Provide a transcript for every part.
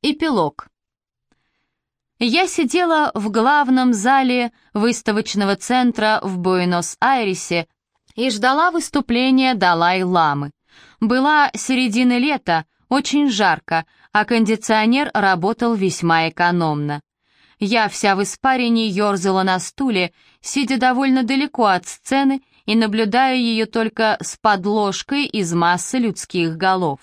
Эпилог. Я сидела в главном зале выставочного центра в Буэнос-Айресе и ждала выступления Далай-ламы. Была середина лета, очень жарко, а кондиционер работал весьма экономно. Я вся в испарине ерзала на стуле, сидя довольно далеко от сцены и наблюдая ее только с подложкой из массы людских голов.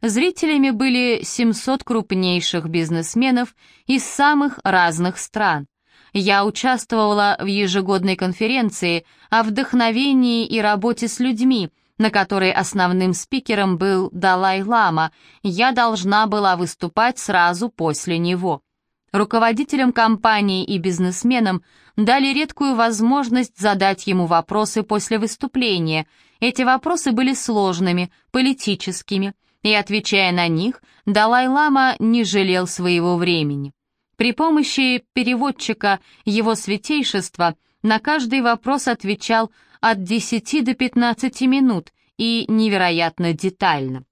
Зрителями были 700 крупнейших бизнесменов из самых разных стран. Я участвовала в ежегодной конференции о вдохновении и работе с людьми, на которой основным спикером был Далай-лама. Я должна была выступать сразу после него. Руководителям компании и бизнесменам дали редкую возможность задать ему вопросы после выступления. Эти вопросы были сложными, политическими, и, отвечая на них, Далай-лама не жалел своего времени. При помощи переводчика его святейшества на каждый вопрос отвечал от 10 до 15 минут и невероятно детально.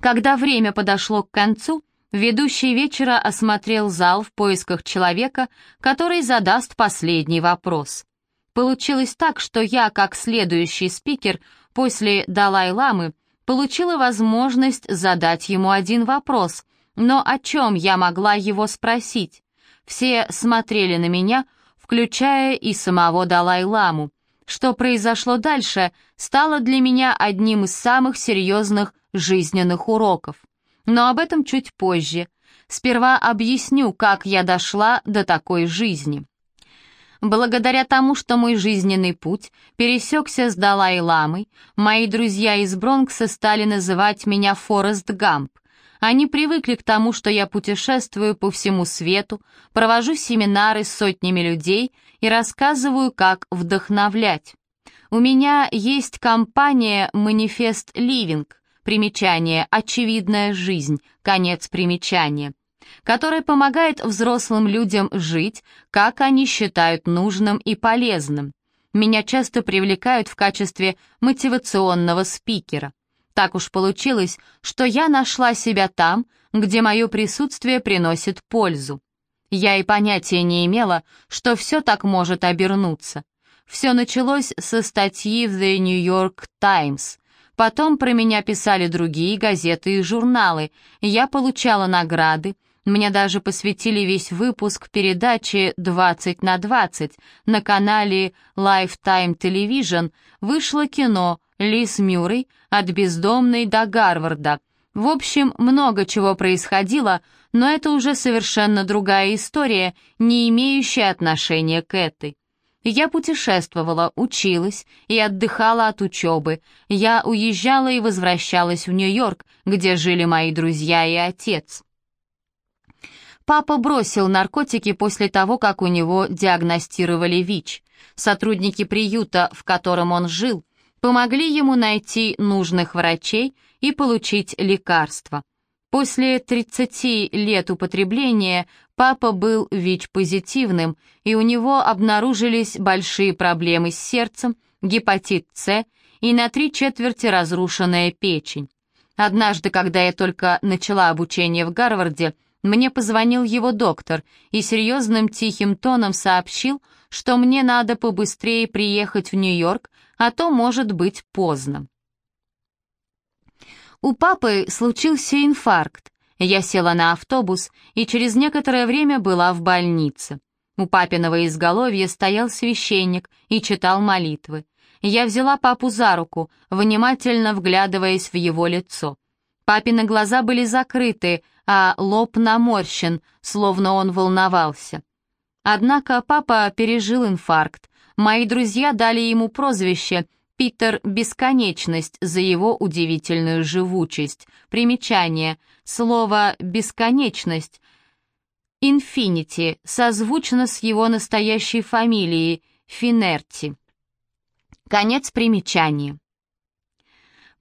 Когда время подошло к концу, ведущий вечера осмотрел зал в поисках человека, который задаст последний вопрос. Получилось так, что я, как следующий спикер после Далай-ламы, получила возможность задать ему один вопрос, но о чем я могла его спросить? Все смотрели на меня, включая и самого Далай-ламу. Что произошло дальше, стало для меня одним из самых серьезных жизненных уроков. Но об этом чуть позже. Сперва объясню, как я дошла до такой жизни. Благодаря тому, что мой жизненный путь пересекся с Далай-ламой, мои друзья из Бронкса стали называть меня Форест Гамп. Они привыкли к тому, что я путешествую по всему свету, провожу семинары с сотнями людей и рассказываю, как вдохновлять. У меня есть компания «Манифест Ливинг», примечание «Очевидная жизнь», конец примечания который помогает взрослым людям жить, как они считают нужным и полезным. Меня часто привлекают в качестве мотивационного спикера. Так уж получилось, что я нашла себя там, где мое присутствие приносит пользу. Я и понятия не имела, что все так может обернуться. Все началось со статьи в The New York Times. Потом про меня писали другие газеты и журналы. Я получала награды, мне даже посвятили весь выпуск передачи «20 на 20» на канале Lifetime Television вышло кино «Лиз Мюррей. От бездомной до Гарварда». В общем, много чего происходило, но это уже совершенно другая история, не имеющая отношения к этой. Я путешествовала, училась и отдыхала от учебы. Я уезжала и возвращалась в Нью-Йорк, где жили мои друзья и отец. Папа бросил наркотики после того, как у него диагностировали ВИЧ. Сотрудники приюта, в котором он жил, помогли ему найти нужных врачей и получить лекарства. После 30 лет употребления папа был ВИЧ-позитивным, и у него обнаружились большие проблемы с сердцем, гепатит С и на три четверти разрушенная печень. Однажды, когда я только начала обучение в Гарварде, мне позвонил его доктор и серьезным тихим тоном сообщил, что мне надо побыстрее приехать в Нью-Йорк, а то может быть поздно. У папы случился инфаркт. Я села на автобус и через некоторое время была в больнице. У папиного изголовья стоял священник и читал молитвы. Я взяла папу за руку, внимательно вглядываясь в его лицо. Папины глаза были закрыты, а лоб наморщен, словно он волновался. Однако папа пережил инфаркт. Мои друзья дали ему прозвище «Питер Бесконечность» за его удивительную живучесть. Примечание. Слово «бесконечность» «Инфинити» созвучно с его настоящей фамилией Финерти. Конец примечания.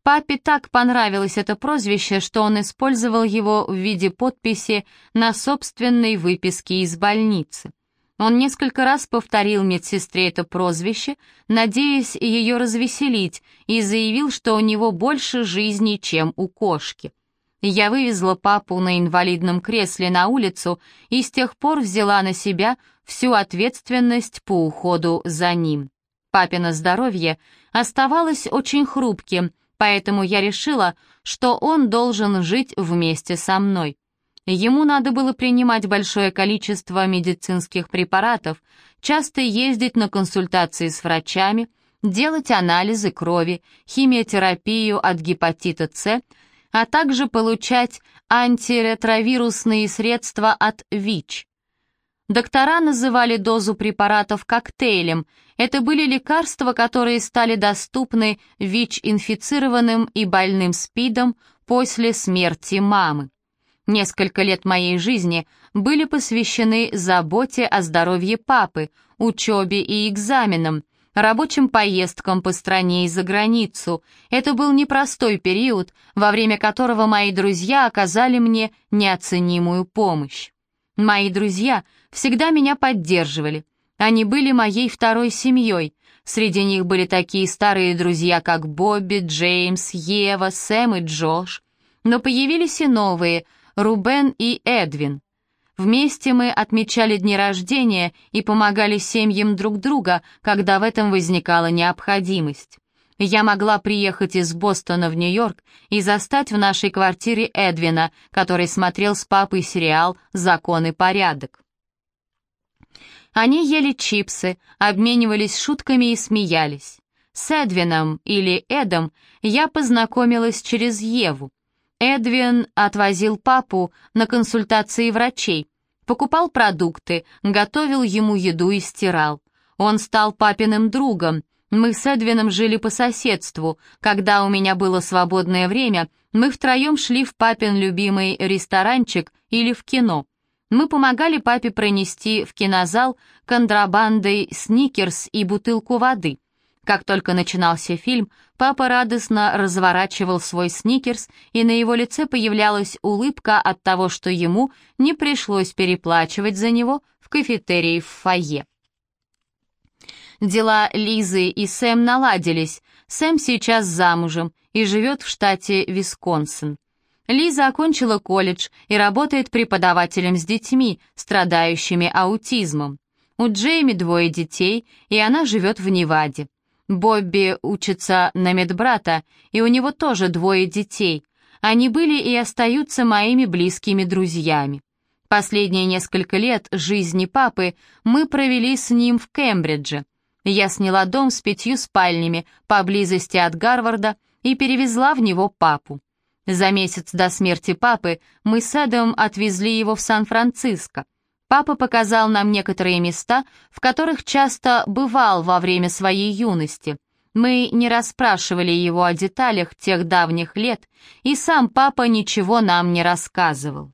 Папе так понравилось это прозвище, что он использовал его в виде подписи на собственной выписке из больницы. Он несколько раз повторил медсестре это прозвище, надеясь ее развеселить, и заявил, что у него больше жизни, чем у кошки. Я вывезла папу на инвалидном кресле на улицу и с тех пор взяла на себя всю ответственность по уходу за ним. Папино здоровье оставалось очень хрупким, поэтому я решила, что он должен жить вместе со мной. Ему надо было принимать большое количество медицинских препаратов, часто ездить на консультации с врачами, делать анализы крови, химиотерапию от гепатита С, а также получать антиретровирусные средства от ВИЧ. Доктора называли дозу препаратов коктейлем. Это были лекарства, которые стали доступны ВИЧ-инфицированным и больным СПИДом после смерти мамы. Несколько лет моей жизни были посвящены заботе о здоровье папы, учебе и экзаменам, рабочим поездкам по стране и за границу. Это был непростой период, во время которого мои друзья оказали мне неоценимую помощь. Мои друзья всегда меня поддерживали. Они были моей второй семьей. Среди них были такие старые друзья, как Бобби, Джеймс, Ева, Сэм и Джош. Но появились и новые — Рубен и Эдвин. Вместе мы отмечали дни рождения и помогали семьям друг друга, когда в этом возникала необходимость. Я могла приехать из Бостона в Нью-Йорк и застать в нашей квартире Эдвина, который смотрел с папой сериал «Закон и порядок». Они ели чипсы, обменивались шутками и смеялись. С Эдвином или Эдом я познакомилась через Еву. Эдвин отвозил папу на консультации врачей, покупал продукты, готовил ему еду и стирал. Он стал папиным другом. Мы с Эдвином жили по соседству. Когда у меня было свободное время, мы втроем шли в папин любимый ресторанчик или в кино. Мы помогали папе пронести в кинозал контрабандой сникерс и бутылку воды. Как только начинался фильм, папа радостно разворачивал свой сникерс, и на его лице появлялась улыбка от того, что ему не пришлось переплачивать за него в кафетерии в фойе. Дела Лизы и Сэм наладились. Сэм сейчас замужем и живет в штате Висконсин. Лиза окончила колледж и работает преподавателем с детьми, страдающими аутизмом. У Джейми двое детей, и она живет в Неваде. Бобби учится на медбрата, и у него тоже двое детей. Они были и остаются моими близкими друзьями. Последние несколько лет жизни папы мы провели с ним в Кембридже. Я сняла дом с пятью спальнями поблизости от Гарварда и перевезла в него папу. За месяц до смерти папы мы с Эдом отвезли его в Сан-Франциско. Папа показал нам некоторые места, в которых часто бывал во время своей юности. Мы не расспрашивали его о деталях тех давних лет, и сам папа ничего нам не рассказывал.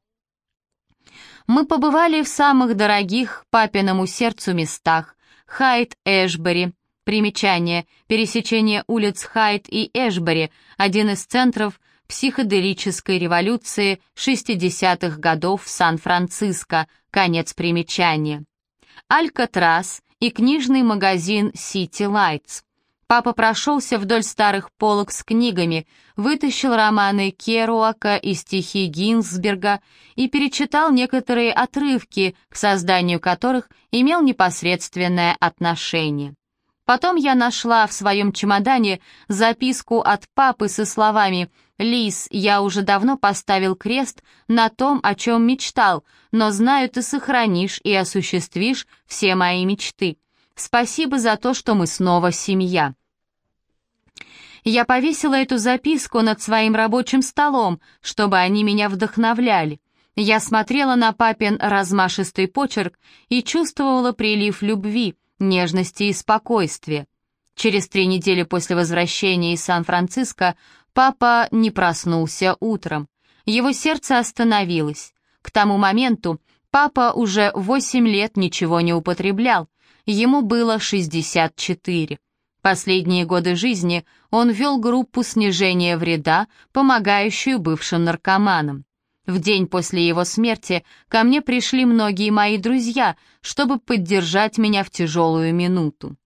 Мы побывали в самых дорогих папиному сердцу местах. Хайт-Эшбери, примечание, пересечение улиц Хайт и Эшбери, один из центров психоделической революции 60-х годов в Сан-Франциско, конец примечания. Алькатрас и книжный магазин City Lights. Папа прошелся вдоль старых полок с книгами, вытащил романы Керуака и стихи Гинзберга и перечитал некоторые отрывки, к созданию которых имел непосредственное отношение. Потом я нашла в своем чемодане записку от папы со словами «Лис, я уже давно поставил крест на том, о чем мечтал, но знаю, ты сохранишь и осуществишь все мои мечты. Спасибо за то, что мы снова семья». Я повесила эту записку над своим рабочим столом, чтобы они меня вдохновляли. Я смотрела на папин размашистый почерк и чувствовала прилив любви, нежности и спокойствия. Через три недели после возвращения из Сан-Франциско папа не проснулся утром. Его сердце остановилось. К тому моменту папа уже восемь лет ничего не употреблял. Ему было 64. Последние годы жизни он вел группу снижения вреда, помогающую бывшим наркоманам. В день после его смерти ко мне пришли многие мои друзья, чтобы поддержать меня в тяжелую минуту.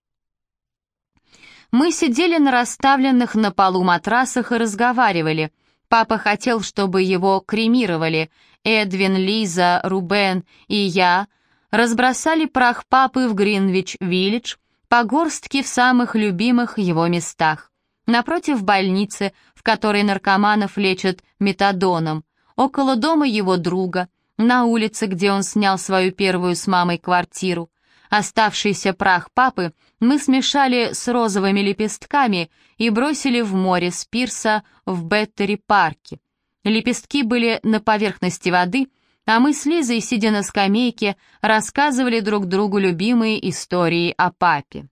Мы сидели на расставленных на полу матрасах и разговаривали. Папа хотел, чтобы его кремировали. Эдвин, Лиза, Рубен и я разбросали прах папы в Гринвич-Виллидж по горстке в самых любимых его местах. Напротив больницы, в которой наркоманов лечат метадоном, около дома его друга, на улице, где он снял свою первую с мамой квартиру. Оставшийся прах папы мы смешали с розовыми лепестками и бросили в море с пирса в Беттери-парке. Лепестки были на поверхности воды, а мы с Лизой, сидя на скамейке, рассказывали друг другу любимые истории о папе.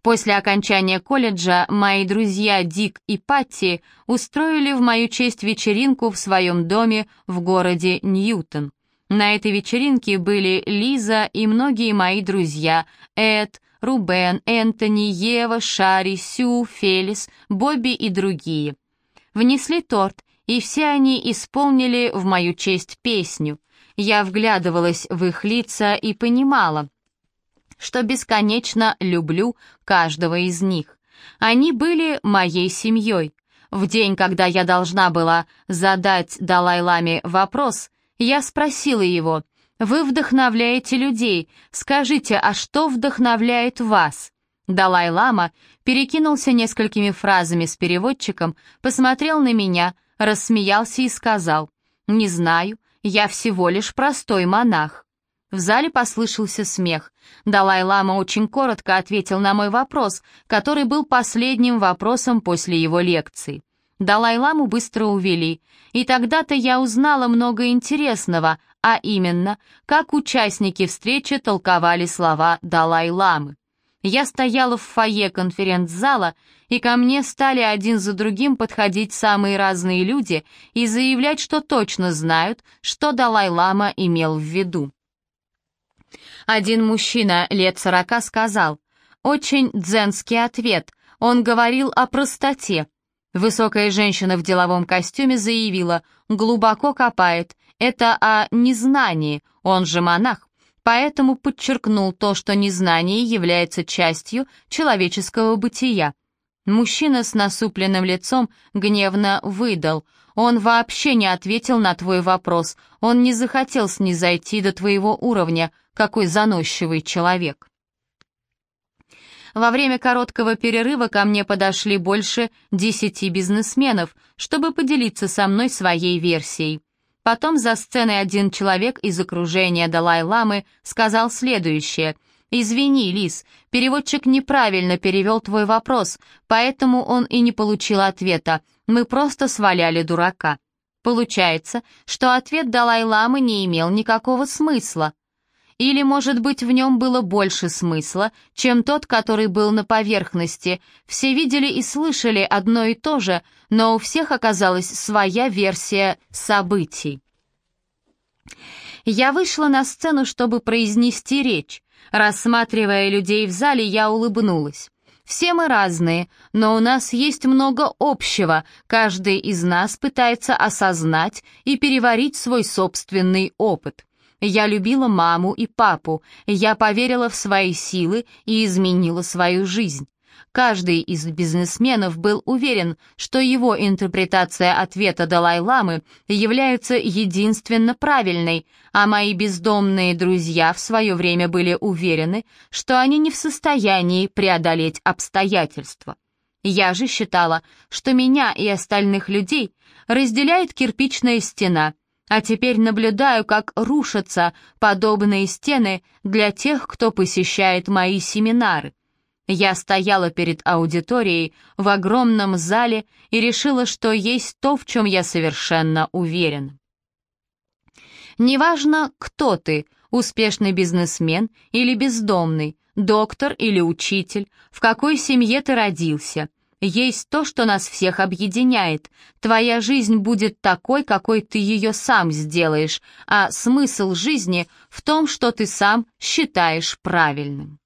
После окончания колледжа мои друзья Дик и Патти устроили в мою честь вечеринку в своем доме в городе Ньютон. На этой вечеринке были Лиза и многие мои друзья Эд, Рубен, Энтони, Ева, Шари, Сю, Фелис, Бобби и другие. Внесли торт, и все они исполнили в мою честь песню. Я вглядывалась в их лица и понимала — что бесконечно люблю каждого из них. Они были моей семьей. В день, когда я должна была задать Далай-Ламе вопрос, я спросила его, «Вы вдохновляете людей, скажите, а что вдохновляет вас?» Далай-Лама перекинулся несколькими фразами с переводчиком, посмотрел на меня, рассмеялся и сказал, «Не знаю, я всего лишь простой монах». В зале послышался смех. Далай-лама очень коротко ответил на мой вопрос, который был последним вопросом после его лекции. Далай-ламу быстро увели, и тогда-то я узнала много интересного, а именно, как участники встречи толковали слова Далай-ламы. Я стояла в фойе конференц-зала, и ко мне стали один за другим подходить самые разные люди и заявлять, что точно знают, что Далай-лама имел в виду. Один мужчина лет сорока сказал, «Очень дзенский ответ, он говорил о простоте». Высокая женщина в деловом костюме заявила, «Глубоко копает, это о незнании, он же монах» поэтому подчеркнул то, что незнание является частью человеческого бытия. Мужчина с насупленным лицом гневно выдал. «Он вообще не ответил на твой вопрос. Он не захотел снизойти до твоего уровня. Какой заносчивый человек!» Во время короткого перерыва ко мне подошли больше десяти бизнесменов, чтобы поделиться со мной своей версией. Потом за сценой один человек из окружения Далай-ламы сказал следующее — «Извини, Лис, переводчик неправильно перевел твой вопрос, поэтому он и не получил ответа. Мы просто сваляли дурака». Получается, что ответ Далай-ламы не имел никакого смысла. Или, может быть, в нем было больше смысла, чем тот, который был на поверхности. Все видели и слышали одно и то же, но у всех оказалась своя версия событий. Я вышла на сцену, чтобы произнести речь. Рассматривая людей в зале, я улыбнулась. Все мы разные, но у нас есть много общего. Каждый из нас пытается осознать и переварить свой собственный опыт. Я любила маму и папу, я поверила в свои силы и изменила свою жизнь. Каждый из бизнесменов был уверен, что его интерпретация ответа Далай-ламы является единственно правильной, а мои бездомные друзья в свое время были уверены, что они не в состоянии преодолеть обстоятельства. Я же считала, что меня и остальных людей разделяет кирпичная стена, а теперь наблюдаю, как рушатся подобные стены для тех, кто посещает мои семинары. Я стояла перед аудиторией в огромном зале и решила, что есть то, в чем я совершенно уверен. Неважно, кто ты, успешный бизнесмен или бездомный, доктор или учитель, в какой семье ты родился, есть то, что нас всех объединяет. Твоя жизнь будет такой, какой ты ее сам сделаешь, а смысл жизни в том, что ты сам считаешь правильным.